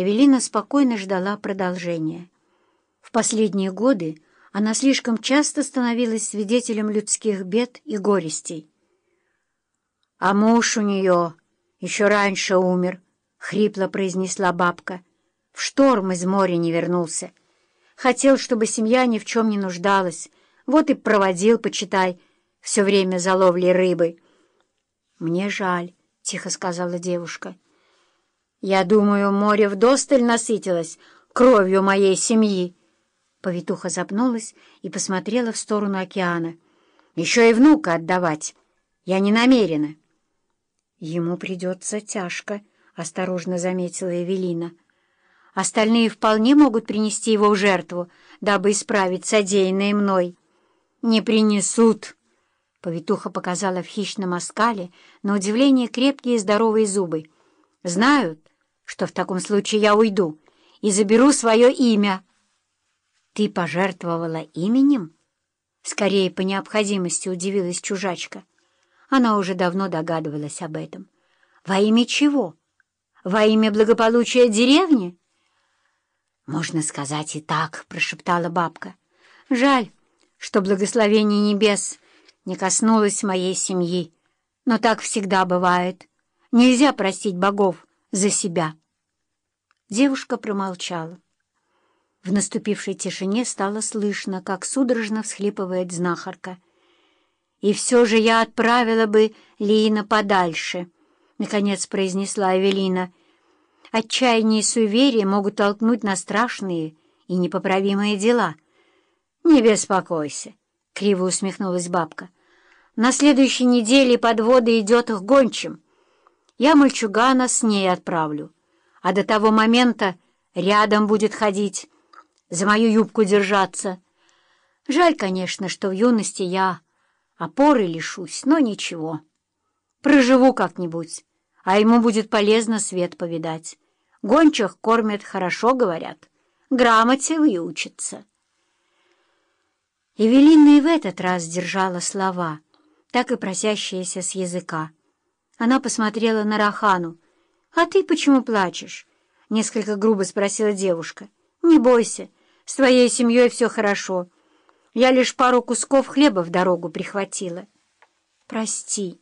Эвелина спокойно ждала продолжения. В последние годы она слишком часто становилась свидетелем людских бед и горестей. «А муж у нее еще раньше умер», — хрипло произнесла бабка. «В шторм из моря не вернулся. Хотел, чтобы семья ни в чем не нуждалась. Вот и проводил, почитай, все время за ловлей рыбы». «Мне жаль», — тихо сказала девушка. «Я думаю, море вдосталь насытилось кровью моей семьи». Повитуха запнулась и посмотрела в сторону океана. «Еще и внука отдавать. Я не намерена». «Ему придется тяжко», — осторожно заметила Эвелина. «Остальные вполне могут принести его в жертву, дабы исправить содеянное мной». «Не принесут», — повитуха показала в хищном оскале, на удивление крепкие и здоровые зубы. «Знают, что в таком случае я уйду и заберу свое имя». «Ты пожертвовала именем?» Скорее, по необходимости удивилась чужачка. Она уже давно догадывалась об этом. «Во имя чего? Во имя благополучия деревни?» «Можно сказать и так», — прошептала бабка. «Жаль, что благословение небес не коснулось моей семьи, но так всегда бывает. Нельзя простить богов за себя». Девушка промолчала. В наступившей тишине стало слышно, как судорожно всхлипывает знахарка — «И все же я отправила бы Лина подальше», — наконец произнесла Эвелина. «Отчаяние и суеверие могут толкнуть на страшные и непоправимые дела». «Не беспокойся», — криво усмехнулась бабка. «На следующей неделе подвода идет к гончим. Я мальчугана с ней отправлю, а до того момента рядом будет ходить, за мою юбку держаться. Жаль, конечно, что в юности я Опоры лишусь, но ничего. Проживу как-нибудь, а ему будет полезно свет повидать. Гончих кормят хорошо, говорят. Грамоте выучится. Эвелина и в этот раз держала слова, так и просящиеся с языка. Она посмотрела на Рахану. «А ты почему плачешь?» — несколько грубо спросила девушка. «Не бойся, с твоей семьей все хорошо». Я лишь пару кусков хлеба в дорогу прихватила. — Прости,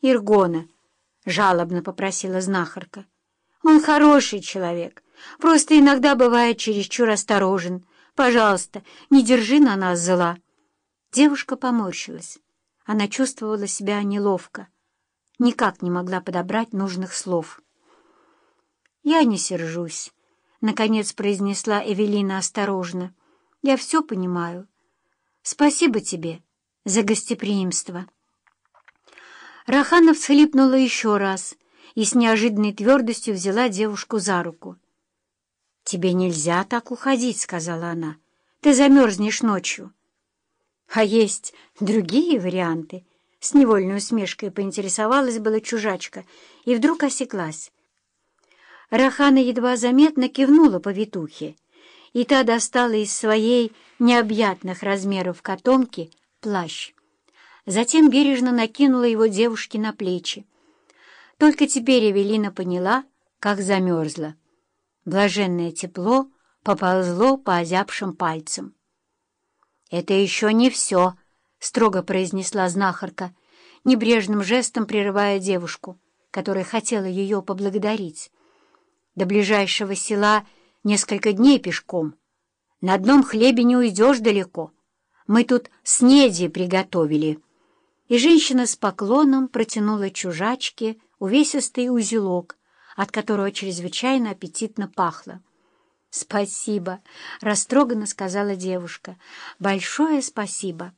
Иргона, — жалобно попросила знахарка. — Он хороший человек, просто иногда бывает чересчур осторожен. Пожалуйста, не держи на нас зла. Девушка поморщилась. Она чувствовала себя неловко. Никак не могла подобрать нужных слов. «Я не сержусь», — наконец произнесла Эвелина осторожно. «Я все понимаю». Спасибо тебе за гостеприимство. Рахана всхлипнула еще раз и с неожиданной твердостью взяла девушку за руку. «Тебе нельзя так уходить», — сказала она. «Ты замерзнешь ночью». «А есть другие варианты?» С невольной усмешкой поинтересовалась была чужачка и вдруг осеклась. Рахана едва заметно кивнула по витухе и та достала из своей необъятных размеров котомки плащ. Затем бережно накинула его девушке на плечи. Только теперь Эвелина поняла, как замерзла. Блаженное тепло поползло по озябшим пальцам. «Это еще не все», — строго произнесла знахарка, небрежным жестом прерывая девушку, которая хотела ее поблагодарить. До ближайшего села несколько дней пешком. На одном хлебе не уйдешь далеко. Мы тут снеди приготовили». И женщина с поклоном протянула чужачке увесистый узелок, от которого чрезвычайно аппетитно пахло. «Спасибо!» — растроганно сказала девушка. «Большое спасибо!»